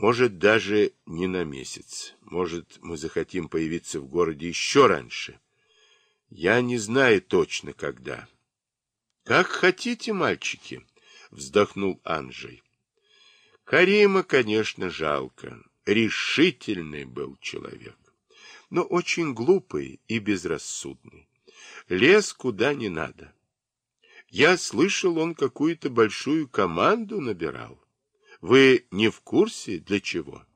Может, даже не на месяц. Может, мы захотим появиться в городе еще раньше. Я не знаю точно, когда. — Как хотите, мальчики, — вздохнул Анжей. Карима, конечно, жалко. Решительный был человек, но очень глупый и безрассудный. Лез куда не надо. Я слышал, он какую-то большую команду набирал. Вы не в курсе, для чего?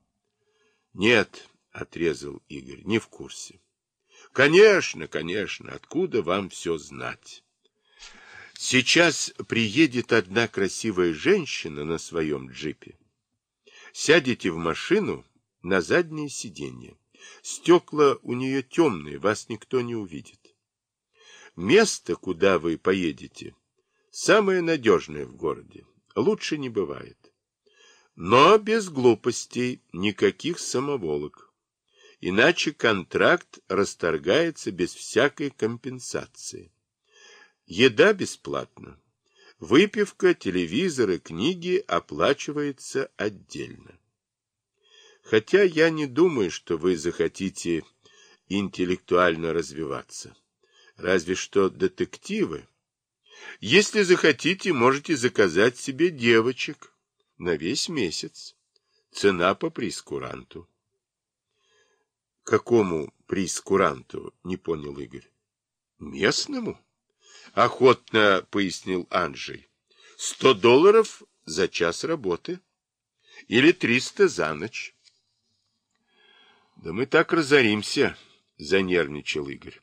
Нет, отрезал Игорь, не в курсе. Конечно, конечно, откуда вам все знать? Сейчас приедет одна красивая женщина на своем джипе. Сядете в машину на заднее сиденье. Стекла у нее темные, вас никто не увидит. Место, куда вы поедете, самое надежное в городе. Лучше не бывает. Но без глупостей, никаких самоволок. Иначе контракт расторгается без всякой компенсации. Еда бесплатна. Выпивка, телевизоры, книги оплачивается отдельно. Хотя я не думаю, что вы захотите интеллектуально развиваться. Разве что детективы. Если захотите, можете заказать себе девочек на весь месяц. Цена по прискуранту. Какому прискуранту? Не понял Игорь. Местному? Охотно пояснил Анджей. Сто долларов за час работы. Или триста за ночь. Да мы так разоримся, занервничал Игорь.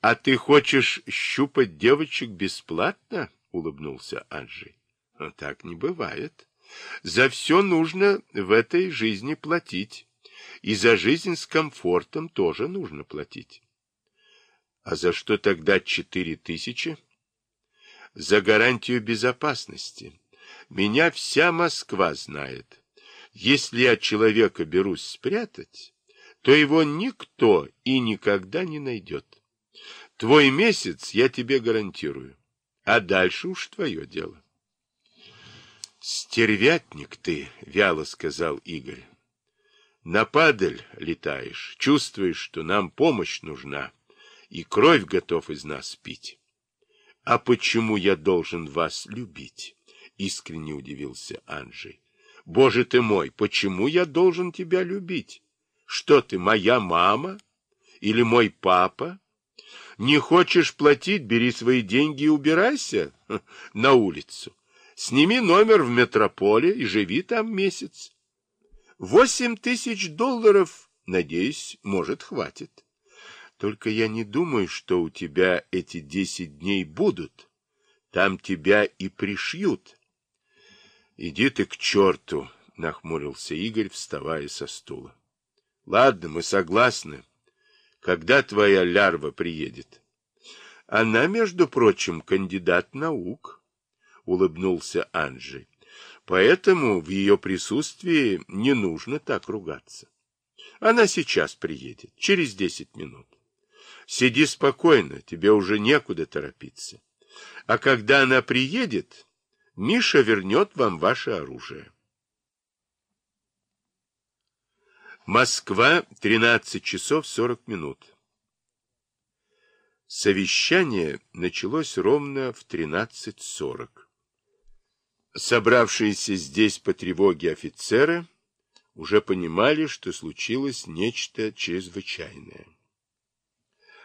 А ты хочешь щупать девочек бесплатно? Улыбнулся Анджей. А так не бывает. За все нужно в этой жизни платить. И за жизнь с комфортом тоже нужно платить. А за что тогда четыре тысячи? За гарантию безопасности. Меня вся Москва знает. Если я человека берусь спрятать, то его никто и никогда не найдет. Твой месяц я тебе гарантирую, а дальше уж твое дело. Стервятник ты, вяло сказал Игорь. На падаль летаешь, чувствуешь, что нам помощь нужна, и кровь готов из нас пить. А почему я должен вас любить? Искренне удивился Анджей. Боже ты мой, почему я должен тебя любить? Что ты, моя мама? Или мой папа? Не хочешь платить, бери свои деньги и убирайся на улицу. Сними номер в метрополе и живи там месяц. Восемь тысяч долларов, надеюсь, может, хватит. Только я не думаю, что у тебя эти десять дней будут. Там тебя и пришьют. Иди ты к черту, нахмурился Игорь, вставая со стула. Ладно, мы согласны. Когда твоя лярва приедет? Она, между прочим, кандидат наук, улыбнулся Анджей. Поэтому в ее присутствии не нужно так ругаться. Она сейчас приедет, через десять минут. Сиди спокойно, тебе уже некуда торопиться. А когда она приедет, Миша вернет вам ваше оружие. Москва, 13 часов 40 минут. Совещание началось ровно в 13.40. Собравшиеся здесь по тревоге офицеры уже понимали, что случилось нечто чрезвычайное.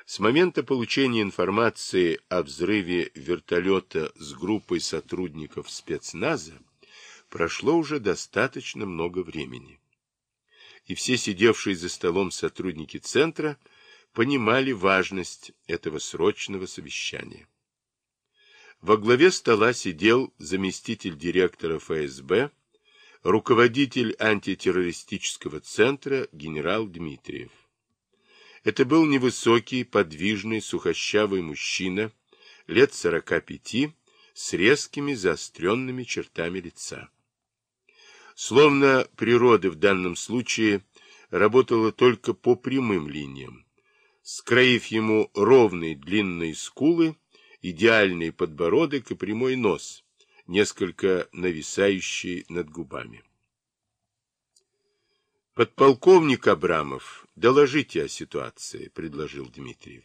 С момента получения информации о взрыве вертолета с группой сотрудников спецназа прошло уже достаточно много времени и все сидевшие за столом сотрудники центра понимали важность этого срочного совещания. Во главе стола сидел заместитель директора ФСБ, руководитель антитеррористического центра генерал Дмитриев. Это был невысокий, подвижный, сухощавый мужчина, лет сорока пяти, с резкими заостренными чертами лица. Словно природа в данном случае работала только по прямым линиям, скроив ему ровные длинные скулы, идеальный подбородок и прямой нос, несколько нависающий над губами. Подполковник Абрамов, доложите о ситуации, предложил Дмитриев.